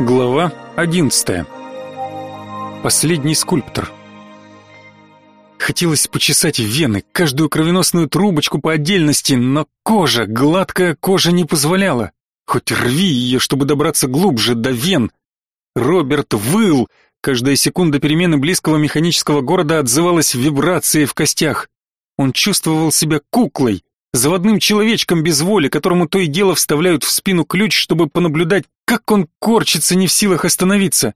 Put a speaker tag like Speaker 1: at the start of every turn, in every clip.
Speaker 1: Глава 11. Последний скульптор. Хотелось почесать вены, каждую кровеносную трубочку по отдельности, но кожа, гладкая кожа не позволяла. Хоть рви ее, чтобы добраться глубже до вен. Роберт выл, каждая секунда перемены близкого механического города отзывалась вибрацией в костях. Он чувствовал себя куклой, заводным человечком без воли, которому то и дело вставляют в спину ключ, чтобы понаблюдать, как он корчится, не в силах остановиться.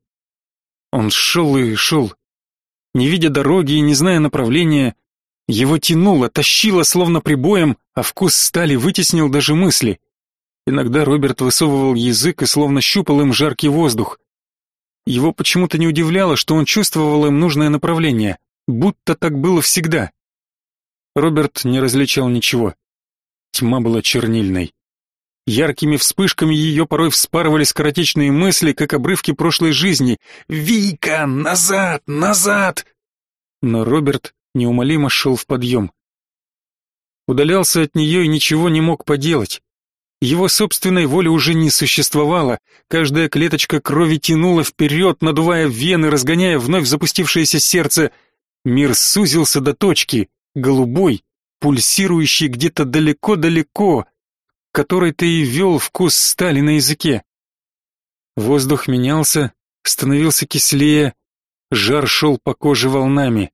Speaker 1: Он шел и шел, не видя дороги и не зная направления. Его тянуло, тащило словно прибоем, а вкус стали вытеснил даже мысли. Иногда Роберт высовывал язык и словно щупал им жаркий воздух. Его почему-то не удивляло, что он чувствовал им нужное направление, будто так было всегда. Роберт не различал ничего. Тьма была чернильной. Яркими вспышками ее порой вспарывали скоротечные мысли, как обрывки прошлой жизни. «Вика! Назад! Назад!» Но Роберт неумолимо шел в подъем. Удалялся от нее и ничего не мог поделать. Его собственной воли уже не существовало. Каждая клеточка крови тянула вперед, надувая вены, разгоняя вновь запустившееся сердце. Мир сузился до точки, голубой, пульсирующий где-то далеко-далеко, который ты и вел вкус стали на языке. Воздух менялся, становился кислее, жар шел по коже волнами.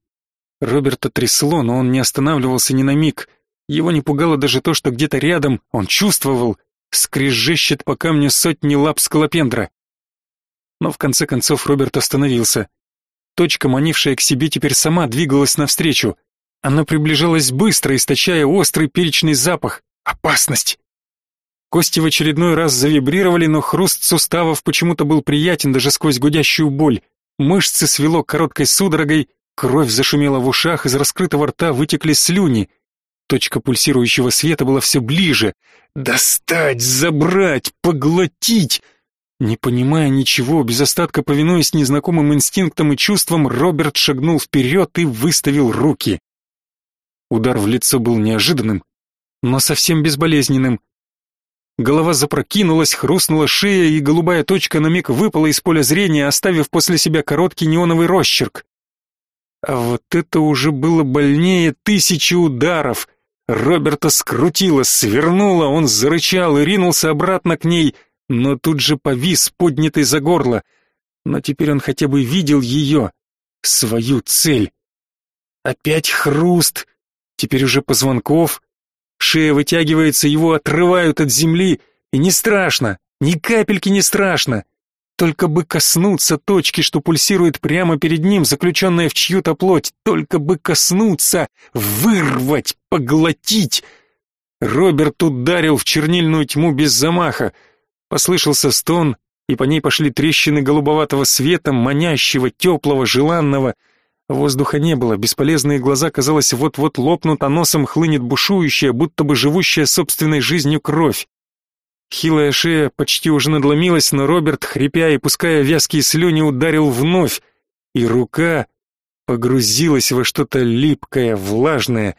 Speaker 1: Роберта трясло, но он не останавливался ни на миг. Его не пугало даже то, что где-то рядом, он чувствовал, скрежещет по камню сотни лап скалопендра. Но в конце концов Роберт остановился. Точка, манившая к себе, теперь сама двигалась навстречу. Она приближалась быстро, источая острый перечный запах. Опасность! Кости в очередной раз завибрировали, но хруст суставов почему-то был приятен даже сквозь гудящую боль. Мышцы свело короткой судорогой, кровь зашумела в ушах, из раскрытого рта вытекли слюни. Точка пульсирующего света была все ближе. «Достать! Забрать! Поглотить!» Не понимая ничего, без остатка повинуясь незнакомым инстинктам и чувствам, Роберт шагнул вперед и выставил руки. Удар в лицо был неожиданным, но совсем безболезненным. Голова запрокинулась, хрустнула шея, и голубая точка на миг выпала из поля зрения, оставив после себя короткий неоновый росчерк. А вот это уже было больнее тысячи ударов. Роберта скрутило, свернуло, он зарычал и ринулся обратно к ней, но тут же повис, поднятый за горло. Но теперь он хотя бы видел ее, свою цель. Опять хруст, Теперь уже позвонков. Шея вытягивается, его отрывают от земли. И не страшно, ни капельки не страшно. Только бы коснуться точки, что пульсирует прямо перед ним, заключенная в чью-то плоть. Только бы коснуться, вырвать, поглотить. Роберт ударил в чернильную тьму без замаха. Послышался стон, и по ней пошли трещины голубоватого света, манящего, теплого, желанного — Воздуха не было, бесполезные глаза, казалось, вот-вот лопнут, а носом хлынет бушующая, будто бы живущая собственной жизнью кровь. Хилая шея почти уже надломилась, но Роберт, хрипя и пуская вязкие слюни, ударил вновь, и рука погрузилась во что-то липкое, влажное.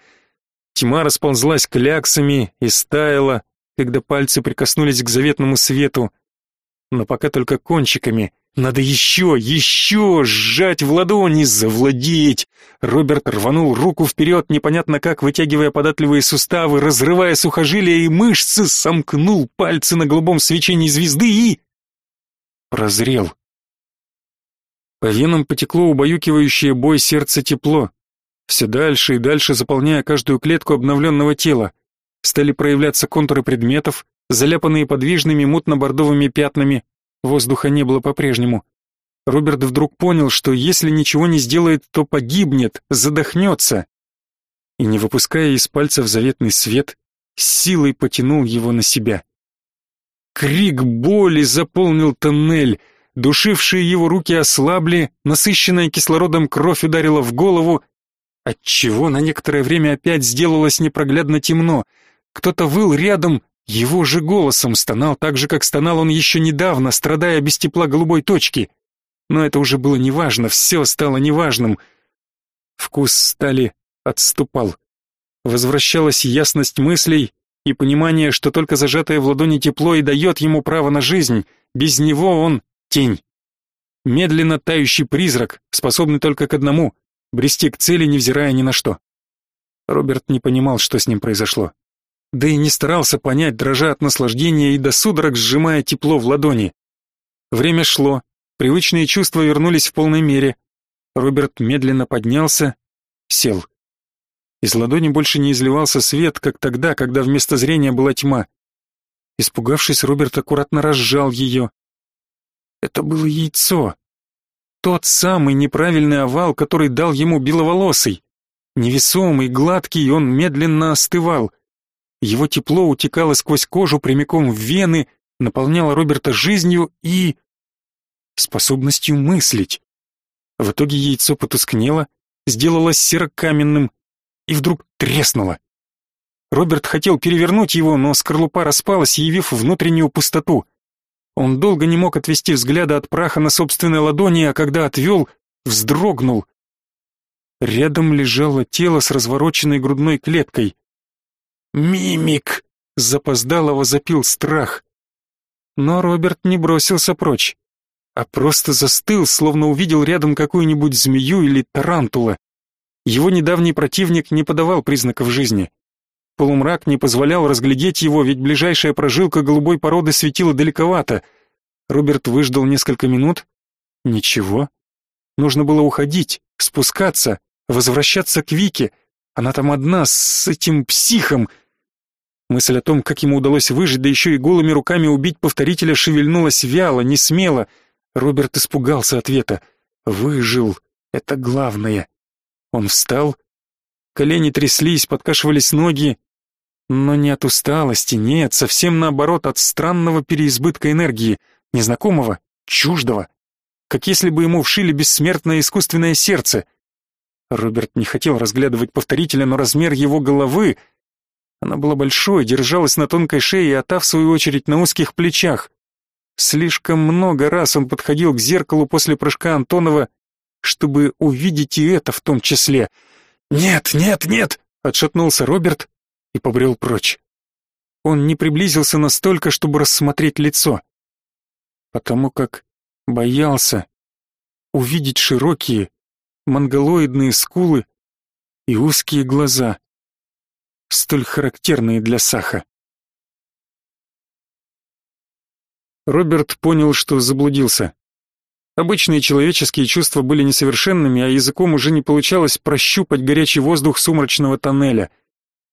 Speaker 1: Тьма расползлась кляксами и стаяла, когда пальцы прикоснулись к заветному свету, но пока только кончиками — надо еще, еще сжать в ладони, завладеть. Роберт рванул руку вперед, непонятно как, вытягивая податливые суставы, разрывая сухожилия и мышцы, сомкнул пальцы на голубом свечении звезды и... Прозрел. По венам потекло убаюкивающее бой сердца тепло. Все дальше и дальше заполняя каждую клетку обновленного тела. Стали проявляться контуры предметов, заляпанные подвижными мутно-бордовыми пятнами, Воздуха не было по-прежнему. Роберт вдруг понял, что если ничего не сделает, то погибнет, задохнется. И не выпуская из пальцев заветный свет, силой потянул его на себя. Крик боли заполнил тоннель, душившие его руки ослабли, насыщенная кислородом кровь ударила в голову, отчего на некоторое время опять сделалось непроглядно темно. Кто-то выл рядом, его же голосом стонал так же, как стонал он еще недавно, страдая без тепла голубой точки. Но это уже было неважно, все стало неважным. Вкус стали отступал. Возвращалась ясность мыслей и понимание, что только зажатое в ладони тепло и дает ему право на жизнь. Без него он Тень. Медленно тающий призрак, способный только к одному — брести к цели, невзирая ни на что. Роберт не понимал, что с ним произошло. Да и не старался понять, дрожа от наслаждения и до судорог сжимая тепло в ладони. Время шло, привычные чувства вернулись в полной мере. Роберт медленно поднялся, сел. Из ладони больше не изливался свет, как тогда, когда вместо зрения была тьма. Испугавшись, Роберт аккуратно разжал ее. Это было яйцо. Тот самый неправильный овал, который дал ему беловолосый. Невесомый, гладкий, он медленно остывал. Его тепло утекало сквозь кожу прямиком в вены, наполняло Роберта жизнью и... способностью мыслить. В итоге яйцо потускнело, сделалось серокаменным и вдруг треснуло. Роберт хотел перевернуть его, но скорлупа распалась, явив внутреннюю пустоту. Он долго не мог отвести взгляда от праха на собственной ладони, а когда отвел, вздрогнул. Рядом лежало тело с развороченной грудной клеткой. «Мимик!» — запоздалого запил страх. Но Роберт не бросился прочь, а просто застыл, словно увидел рядом какую-нибудь змею или тарантула. Его недавний противник не подавал признаков жизни. Полумрак не позволял разглядеть его, ведь ближайшая прожилка голубой породы светила далековато. Роберт выждал несколько минут. Ничего. Нужно было уходить, спускаться, возвращаться к Вике. Она там одна, с этим психом. Мысль о том, как ему удалось выжить, да еще и голыми руками убить повторителя, шевельнулась вяло, не смело. Роберт испугался ответа. «Выжил. Это главное». Он встал. Колени тряслись, подкашивались ноги. Но не от усталости, нет, совсем наоборот, от странного переизбытка энергии, незнакомого, чуждого. Как если бы ему вшили бессмертное искусственное сердце. Роберт не хотел разглядывать повторителя, но размер его головы... Она была большой, держалась на тонкой шее, а та, в свою очередь, на узких плечах. Слишком много раз он подходил к зеркалу после прыжка Антонова, чтобы увидеть и это в том числе. «Нет, нет, нет!» — отшатнулся Роберт, и побрел прочь. Он не приблизился настолько, чтобы рассмотреть лицо, потому как боялся увидеть широкие, монголоидные скулы и узкие глаза, столь характерные для Саха. Роберт понял, что заблудился. Обычные человеческие чувства были несовершенными, а языком уже не получалось прощупать горячий воздух сумрачного тоннеля.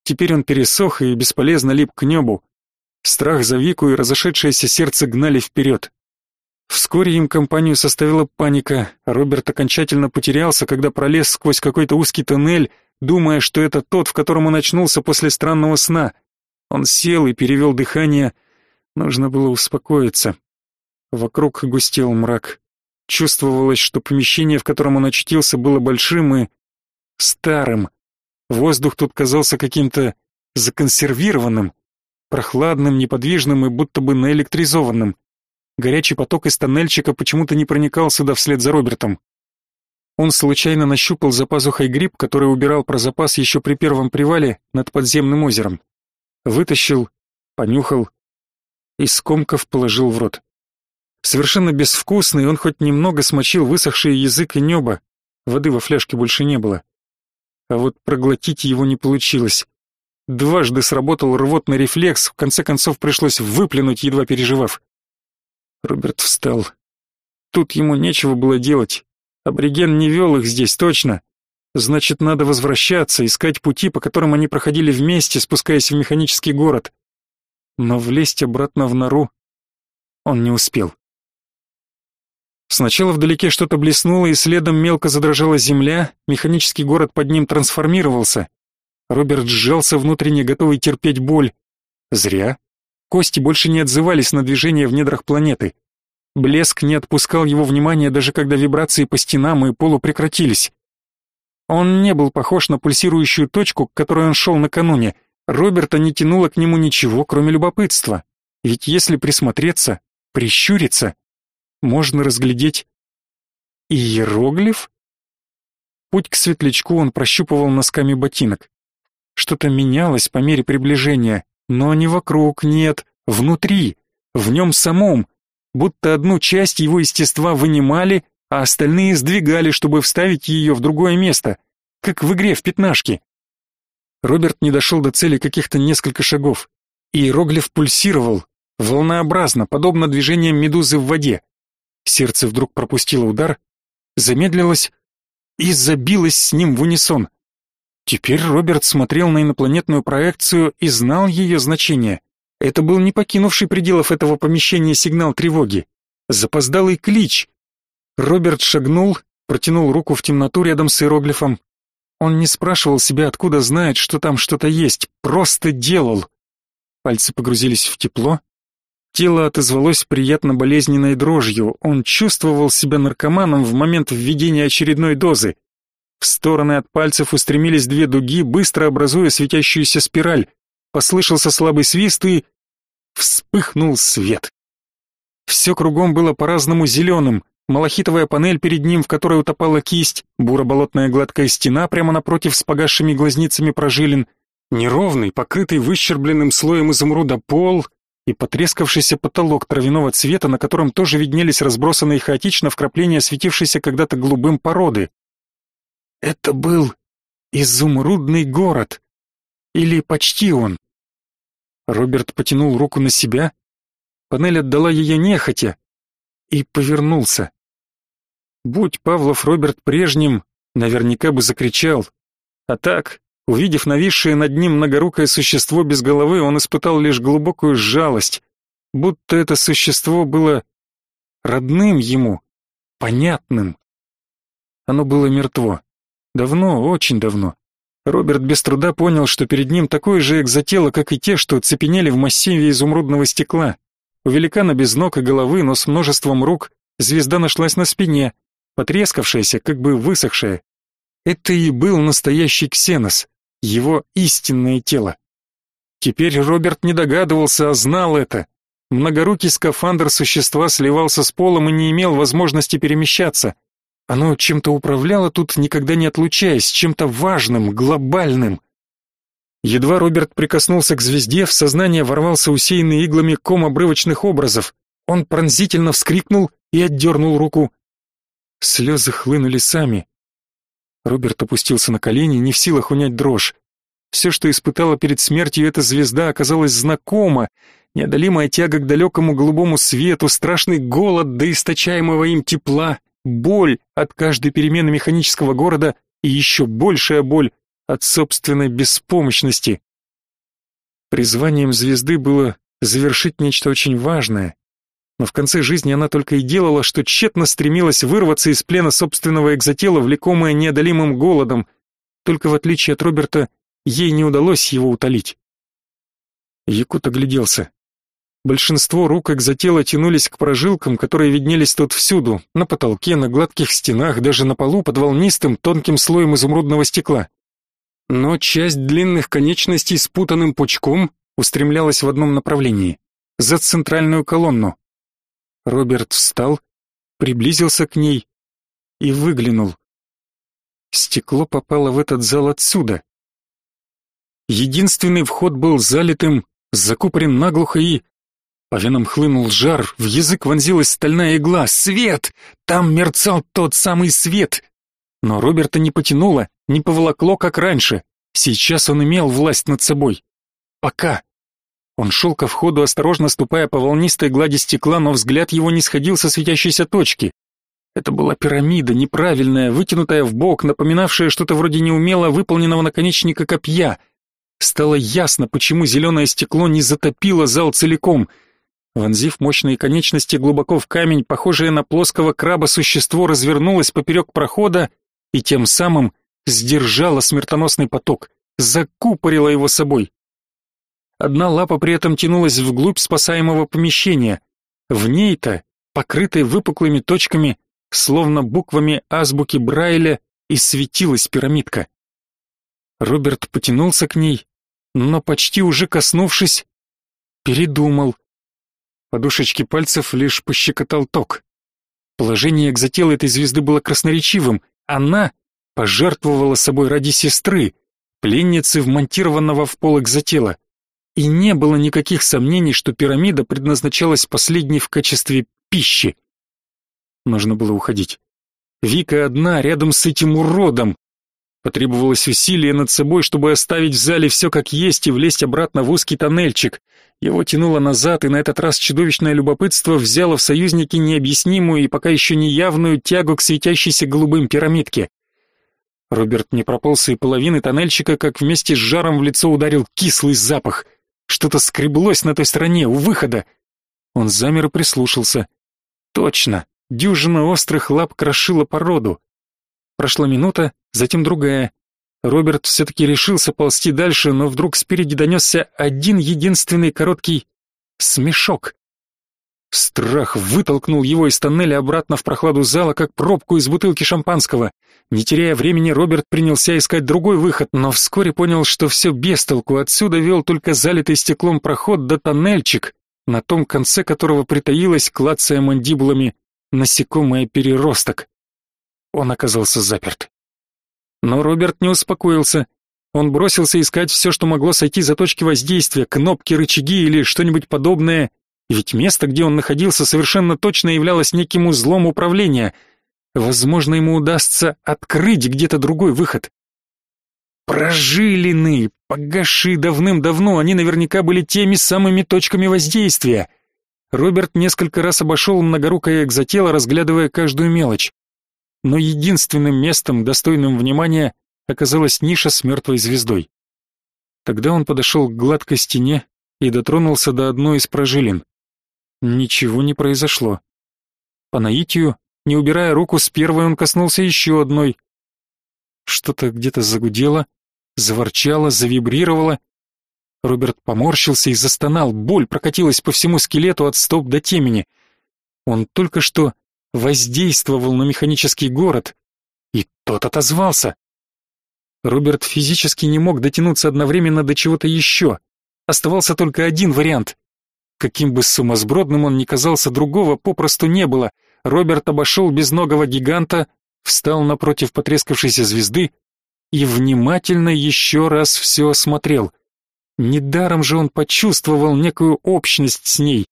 Speaker 1: Теперь он пересох и бесполезно лип к небу. Страх за Вику и разошедшееся сердце гнали вперед. Вскоре им компанию составила паника, Роберт окончательно потерялся, когда пролез сквозь какой-то узкий тоннель, думая, что это тот, в котором он очнулся после странного сна. Он сел и перевел дыхание. Нужно было успокоиться. Вокруг густел мрак. Чувствовалось, что помещение, в котором он очутился, было большим и старым. Воздух тут казался каким-то законсервированным, прохладным, неподвижным и будто бы наэлектризованным. Горячий поток из тоннельчика почему-то не проникал сюда вслед за Робертом. Он случайно нащупал за пазухой гриб, который убирал про запас еще при первом привале над подземным озером. Вытащил, понюхал и скомков положил в рот. Совершенно безвкусный, он хоть немного смочил высохший язык и небо. Воды во фляжке больше не было а вот проглотить его не получилось. Дважды сработал рвотный рефлекс, в конце концов пришлось выплюнуть, едва переживав. Роберт встал. Тут ему нечего было делать. Абориген не вел их здесь точно. Значит, надо возвращаться, искать пути, по которым они проходили вместе, спускаясь в механический город. Но влезть обратно в нору он не успел. Сначала вдалеке что-то блеснуло, и следом мелко задрожала земля, механический город под ним трансформировался. Роберт сжался внутренне, готовый терпеть боль. Зря. Кости больше не отзывались на движение в недрах планеты. Блеск не отпускал его внимания, даже когда вибрации по стенам и полу прекратились. Он не был похож на пульсирующую точку, к которой он шел накануне. Роберта не тянуло к нему ничего, кроме любопытства. Ведь если присмотреться, прищуриться, можно разглядеть иероглиф? Путь к светлячку он прощупывал носками ботинок. Что-то менялось по мере приближения, но не вокруг, нет, внутри, в нем самом. Будто одну часть его естества вынимали, а остальные сдвигали, чтобы вставить ее в другое место, как в игре в пятнашки. Роберт не дошел до цели каких-то несколько шагов. Иероглиф пульсировал, волнообразно, подобно движениям медузы в воде. Сердце вдруг пропустило удар, замедлилось и забилось с ним в унисон. Теперь Роберт смотрел на инопланетную проекцию и знал ее значение. Это был не покинувший пределов этого помещения сигнал тревоги. Запоздалый клич. Роберт шагнул, протянул руку в темноту рядом с иероглифом. Он не спрашивал себя, откуда знает, что там что-то есть, просто делал. Пальцы погрузились в тепло. Тело отозвалось приятно болезненной дрожью. Он чувствовал себя наркоманом в момент введения очередной дозы. В стороны от пальцев устремились две дуги, быстро образуя светящуюся спираль. Послышался слабый свист и... Вспыхнул свет. Все кругом было по-разному зеленым. Малахитовая панель перед ним, в которой утопала кисть, буро-болотная гладкая стена прямо напротив с погасшими глазницами прожилин, неровный, покрытый выщербленным слоем изумруда пол и потрескавшийся потолок травяного цвета, на котором тоже виднелись разбросанные хаотично вкрапления светившейся когда-то голубым породы. Это был изумрудный город. Или почти он. Роберт потянул руку на себя. Панель отдала ее нехотя и повернулся. Будь Павлов Роберт прежним, наверняка бы закричал. А так, увидев нависшее над ним многорукое существо без головы, он испытал лишь глубокую жалость, будто это существо было родным ему, понятным. Оно было мертво. Давно, очень давно. Роберт без труда понял, что перед ним такое же экзотело, как и те, что цепенели в массиве изумрудного стекла. У великана без ног и головы, но с множеством рук, звезда нашлась на спине, потрескавшаяся, как бы высохшая. Это и был настоящий ксенос, его истинное тело. Теперь Роберт не догадывался, а знал это. Многорукий скафандр существа сливался с полом и не имел возможности перемещаться. Оно чем-то управляло тут, никогда не отлучаясь, чем-то важным, глобальным. Едва Роберт прикоснулся к звезде, в сознание ворвался усеянный иглами ком обрывочных образов. Он пронзительно вскрикнул и отдернул руку. Слезы хлынули сами. Роберт опустился на колени, не в силах унять дрожь. Все, что испытала перед смертью эта звезда, оказалось знакомо. Неодолимая тяга к далекому голубому свету, страшный голод до источаемого им тепла, боль от каждой перемены механического города и еще большая боль от собственной беспомощности. Призванием звезды было завершить нечто очень важное, но в конце жизни она только и делала, что тщетно стремилась вырваться из плена собственного экзотела, влекомая неодолимым голодом, только в отличие от Роберта, ей не удалось его утолить. Якут огляделся. Большинство рук экзотела тянулись к прожилкам, которые виднелись тут всюду, на потолке, на гладких стенах, даже на полу под волнистым тонким слоем изумрудного стекла. Но часть длинных конечностей с путанным пучком устремлялась в одном направлении, за центральную колонну. Роберт встал, приблизился к ней и выглянул. Стекло попало в этот зал отсюда. Единственный вход был залитым, закупорен наглухо и по венам хлынул жар, в язык вонзилась стальная игла. Свет! Там мерцал тот самый свет! Но Роберта не потянуло, не поволокло, как раньше. Сейчас он имел власть над собой. Пока. Он шел ко входу, осторожно ступая по волнистой глади стекла, но взгляд его не сходил со светящейся точки. Это была пирамида, неправильная, вытянутая в бок, напоминавшая что-то вроде неумело выполненного наконечника копья. Стало ясно, почему зеленое стекло не затопило зал целиком — Вонзив мощные конечности глубоко в камень, похожее на плоского краба существо развернулось поперек прохода и тем самым сдержало смертоносный поток, закупорило его собой. Одна лапа при этом тянулась вглубь спасаемого помещения. В ней-то, покрытой выпуклыми точками, словно буквами азбуки Брайля, и светилась пирамидка. Роберт потянулся к ней, но почти уже коснувшись, передумал. Подушечки пальцев лишь пощекотал ток. Положение экзотела этой звезды было красноречивым. Она пожертвовала собой ради сестры, пленницы вмонтированного в пол экзотела. И не было никаких сомнений, что пирамида предназначалась последней в качестве пищи. Нужно было уходить. Вика одна, рядом с этим уродом. Потребовалось усилие над собой, чтобы оставить в зале все как есть и влезть обратно в узкий тоннельчик. Его тянуло назад, и на этот раз чудовищное любопытство взяло в союзники необъяснимую и пока еще не явную тягу к светящейся голубым пирамидке. Роберт не прополз и половины тоннельчика, как вместе с жаром в лицо ударил кислый запах. Что-то скреблось на той стороне, у выхода. Он замер и прислушался. Точно, дюжина острых лап крошила породу. Прошла минута, затем другая. Роберт все-таки решился ползти дальше, но вдруг спереди донесся один единственный короткий смешок. Страх вытолкнул его из тоннеля обратно в прохладу зала, как пробку из бутылки шампанского. Не теряя времени, Роберт принялся искать другой выход, но вскоре понял, что все без толку. Отсюда вел только залитый стеклом проход до тоннельчик, на том конце которого притаилась, клацая мандибулами, насекомое переросток. Он оказался заперт. Но Роберт не успокоился. Он бросился искать все, что могло сойти за точки воздействия, кнопки, рычаги или что-нибудь подобное, ведь место, где он находился, совершенно точно являлось неким узлом управления. Возможно, ему удастся открыть где-то другой выход. Прожилины, погаши давным-давно, они наверняка были теми самыми точками воздействия. Роберт несколько раз обошел многорукое экзотело, разглядывая каждую мелочь. Но единственным местом, достойным внимания, оказалась ниша с мертвой звездой. Тогда он подошел к гладкой стене и дотронулся до одной из прожилин. Ничего не произошло. По наитию, не убирая руку с первой, он коснулся еще одной. Что-то где-то загудело, заворчало, завибрировало. Роберт поморщился и застонал, боль прокатилась по всему скелету от стоп до темени. Он только что воздействовал на механический город, и тот отозвался. Роберт физически не мог дотянуться одновременно до чего-то еще. Оставался только один вариант Каким бы сумасбродным он ни казался, другого попросту не было. Роберт обошел безногого гиганта, встал напротив потрескавшейся звезды и внимательно еще раз все осмотрел. Недаром же он почувствовал некую общность с ней.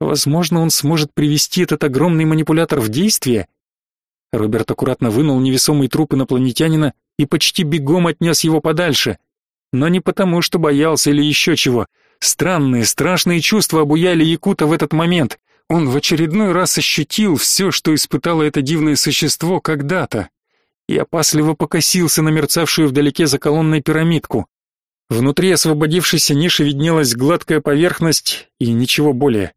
Speaker 1: Возможно, он сможет привести этот огромный манипулятор в действие. Роберт аккуратно вынул невесомый труп инопланетянина и почти бегом отнес его подальше. Но не потому, что боялся или еще чего — Странные, страшные чувства обуяли Якута в этот момент. Он в очередной раз ощутил все, что испытало это дивное существо когда-то, и опасливо покосился на мерцавшую вдалеке за колонной пирамидку. Внутри освободившейся ниши виднелась гладкая поверхность и ничего более.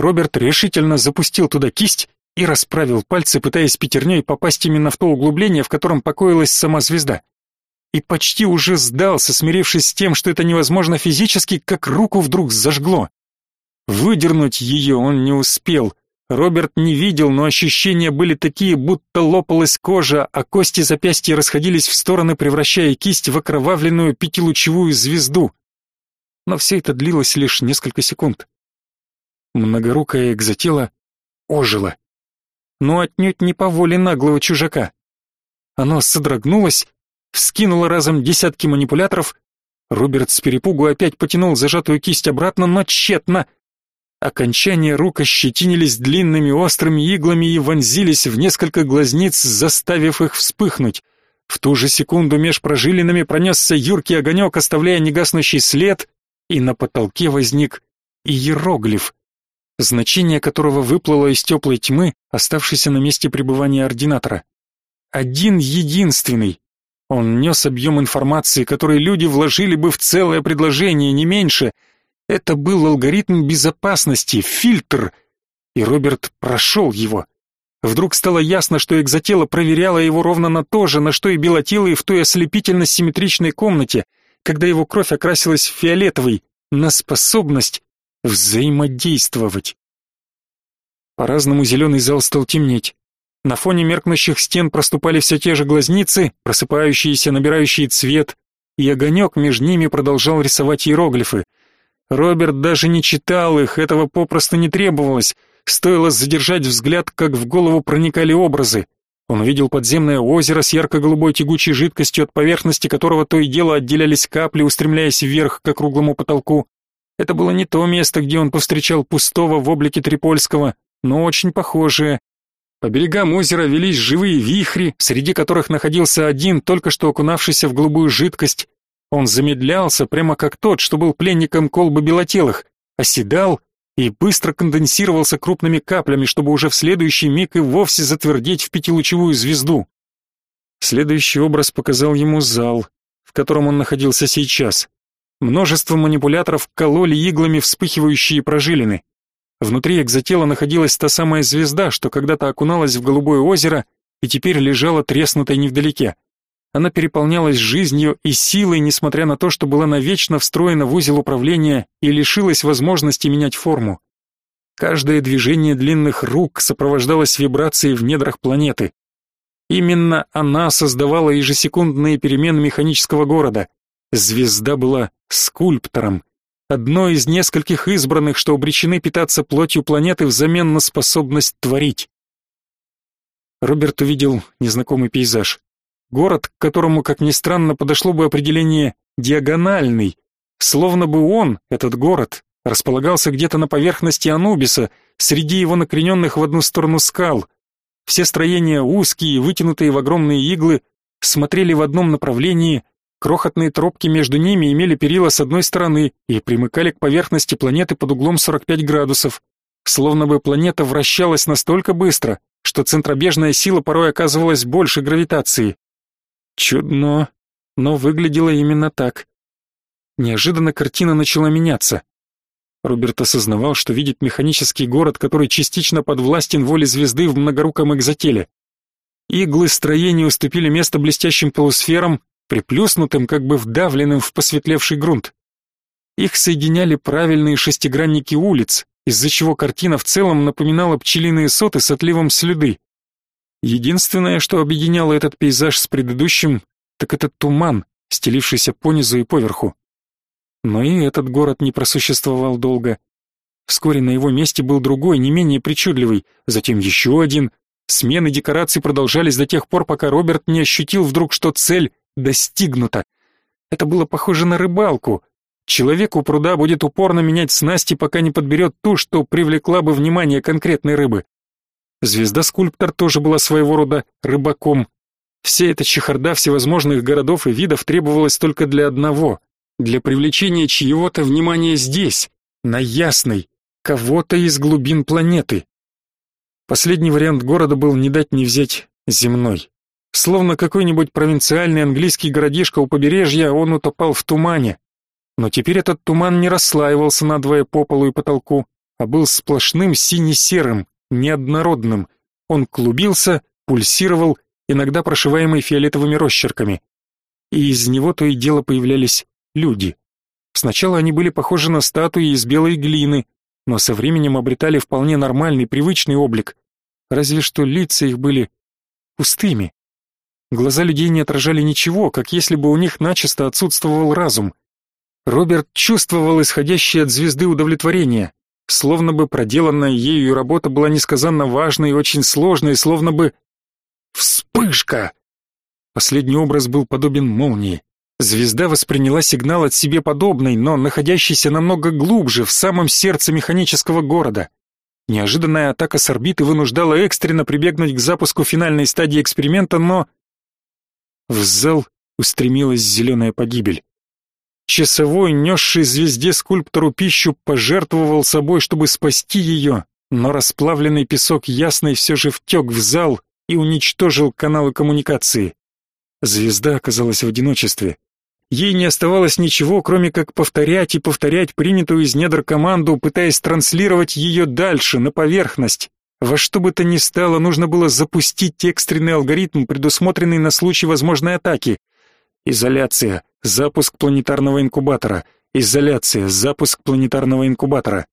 Speaker 1: Роберт решительно запустил туда кисть и расправил пальцы, пытаясь пятерней попасть именно в то углубление, в котором покоилась сама звезда и почти уже сдался, смирившись с тем, что это невозможно физически, как руку вдруг зажгло. Выдернуть ее он не успел. Роберт не видел, но ощущения были такие, будто лопалась кожа, а кости запястья расходились в стороны, превращая кисть в окровавленную пятилучевую звезду. Но все это длилось лишь несколько секунд. Многорукое экзотело ожило. Но отнюдь не по воле наглого чужака. Оно содрогнулось вскинула разом десятки манипуляторов. Роберт с перепугу опять потянул зажатую кисть обратно, но тщетно. Окончания рук ощетинились длинными острыми иглами и вонзились в несколько глазниц, заставив их вспыхнуть. В ту же секунду меж прожилинами пронесся юркий огонек, оставляя негаснущий след, и на потолке возник иероглиф, значение которого выплыло из теплой тьмы, оставшейся на месте пребывания ординатора. Один единственный, он нес объем информации, который люди вложили бы в целое предложение, не меньше. Это был алгоритм безопасности, фильтр, и Роберт прошел его. Вдруг стало ясно, что экзотело проверяло его ровно на то же, на что и белотелые в той ослепительно-симметричной комнате, когда его кровь окрасилась в фиолетовый, на способность взаимодействовать. По-разному зеленый зал стал темнеть. На фоне меркнущих стен проступали все те же глазницы, просыпающиеся, набирающие цвет, и огонек между ними продолжал рисовать иероглифы. Роберт даже не читал их, этого попросту не требовалось. Стоило задержать взгляд, как в голову проникали образы. Он видел подземное озеро с ярко-голубой тягучей жидкостью, от поверхности которого то и дело отделялись капли, устремляясь вверх к округлому потолку. Это было не то место, где он повстречал пустого в облике Трипольского, но очень похожие. По берегам озера велись живые вихри, среди которых находился один, только что окунавшийся в голубую жидкость. Он замедлялся, прямо как тот, что был пленником колбы белотелых, оседал и быстро конденсировался крупными каплями, чтобы уже в следующий миг и вовсе затвердеть в пятилучевую звезду. Следующий образ показал ему зал, в котором он находился сейчас. Множество манипуляторов кололи иглами вспыхивающие прожилины. Внутри экзотела находилась та самая звезда, что когда-то окуналась в голубое озеро и теперь лежала треснутой невдалеке. Она переполнялась жизнью и силой, несмотря на то, что была навечно встроена в узел управления и лишилась возможности менять форму. Каждое движение длинных рук сопровождалось вибрацией в недрах планеты. Именно она создавала ежесекундные перемены механического города. Звезда была скульптором, одной из нескольких избранных, что обречены питаться плотью планеты взамен на способность творить. Роберт увидел незнакомый пейзаж. Город, к которому, как ни странно, подошло бы определение «диагональный», словно бы он, этот город, располагался где-то на поверхности Анубиса, среди его накрененных в одну сторону скал. Все строения узкие, вытянутые в огромные иглы, смотрели в одном направлении, Крохотные тропки между ними имели перила с одной стороны и примыкали к поверхности планеты под углом 45 градусов. Словно бы планета вращалась настолько быстро, что центробежная сила порой оказывалась больше гравитации. Чудно, но выглядело именно так. Неожиданно картина начала меняться. Роберт осознавал, что видит механический город, который частично подвластен воле звезды в многоруком экзотеле. Иглы строения уступили место блестящим полусферам, приплюснутым, как бы вдавленным в посветлевший грунт. Их соединяли правильные шестигранники улиц, из-за чего картина в целом напоминала пчелиные соты с отливом слюды. Единственное, что объединяло этот пейзаж с предыдущим, так это туман, стелившийся понизу и поверху. Но и этот город не просуществовал долго. Вскоре на его месте был другой, не менее причудливый, затем еще один. Смены декораций продолжались до тех пор, пока Роберт не ощутил вдруг, что цель достигнуто. Это было похоже на рыбалку. Человек у пруда будет упорно менять снасти, пока не подберет ту, что привлекла бы внимание конкретной рыбы. Звезда-скульптор тоже была своего рода рыбаком. Вся эта чехарда всевозможных городов и видов требовалась только для одного — для привлечения чьего-то внимания здесь, на Ясной, кого-то из глубин планеты. Последний вариант города был не дать не взять земной. Словно какой-нибудь провинциальный английский городишко у побережья, он утопал в тумане. Но теперь этот туман не расслаивался надвое по полу и потолку, а был сплошным сине-серым, неоднородным. Он клубился, пульсировал, иногда прошиваемый фиолетовыми росчерками. И из него то и дело появлялись люди. Сначала они были похожи на статуи из белой глины, но со временем обретали вполне нормальный, привычный облик. Разве что лица их были пустыми. Глаза людей не отражали ничего, как если бы у них начисто отсутствовал разум. Роберт чувствовал исходящее от звезды удовлетворение, словно бы проделанная ею работа была несказанно важной и очень сложной, словно бы... Вспышка! Последний образ был подобен молнии. Звезда восприняла сигнал от себе подобной, но находящийся намного глубже, в самом сердце механического города. Неожиданная атака с орбиты вынуждала экстренно прибегнуть к запуску финальной стадии эксперимента, но в зал устремилась зеленая погибель. Часовой, несший звезде скульптору пищу, пожертвовал собой, чтобы спасти ее, но расплавленный песок ясный все же втек в зал и уничтожил каналы коммуникации. Звезда оказалась в одиночестве. Ей не оставалось ничего, кроме как повторять и повторять принятую из недр команду, пытаясь транслировать ее дальше, на поверхность. Во что бы то ни стало, нужно было запустить экстренный алгоритм, предусмотренный на случай возможной атаки. Изоляция, запуск планетарного инкубатора. Изоляция, запуск планетарного инкубатора.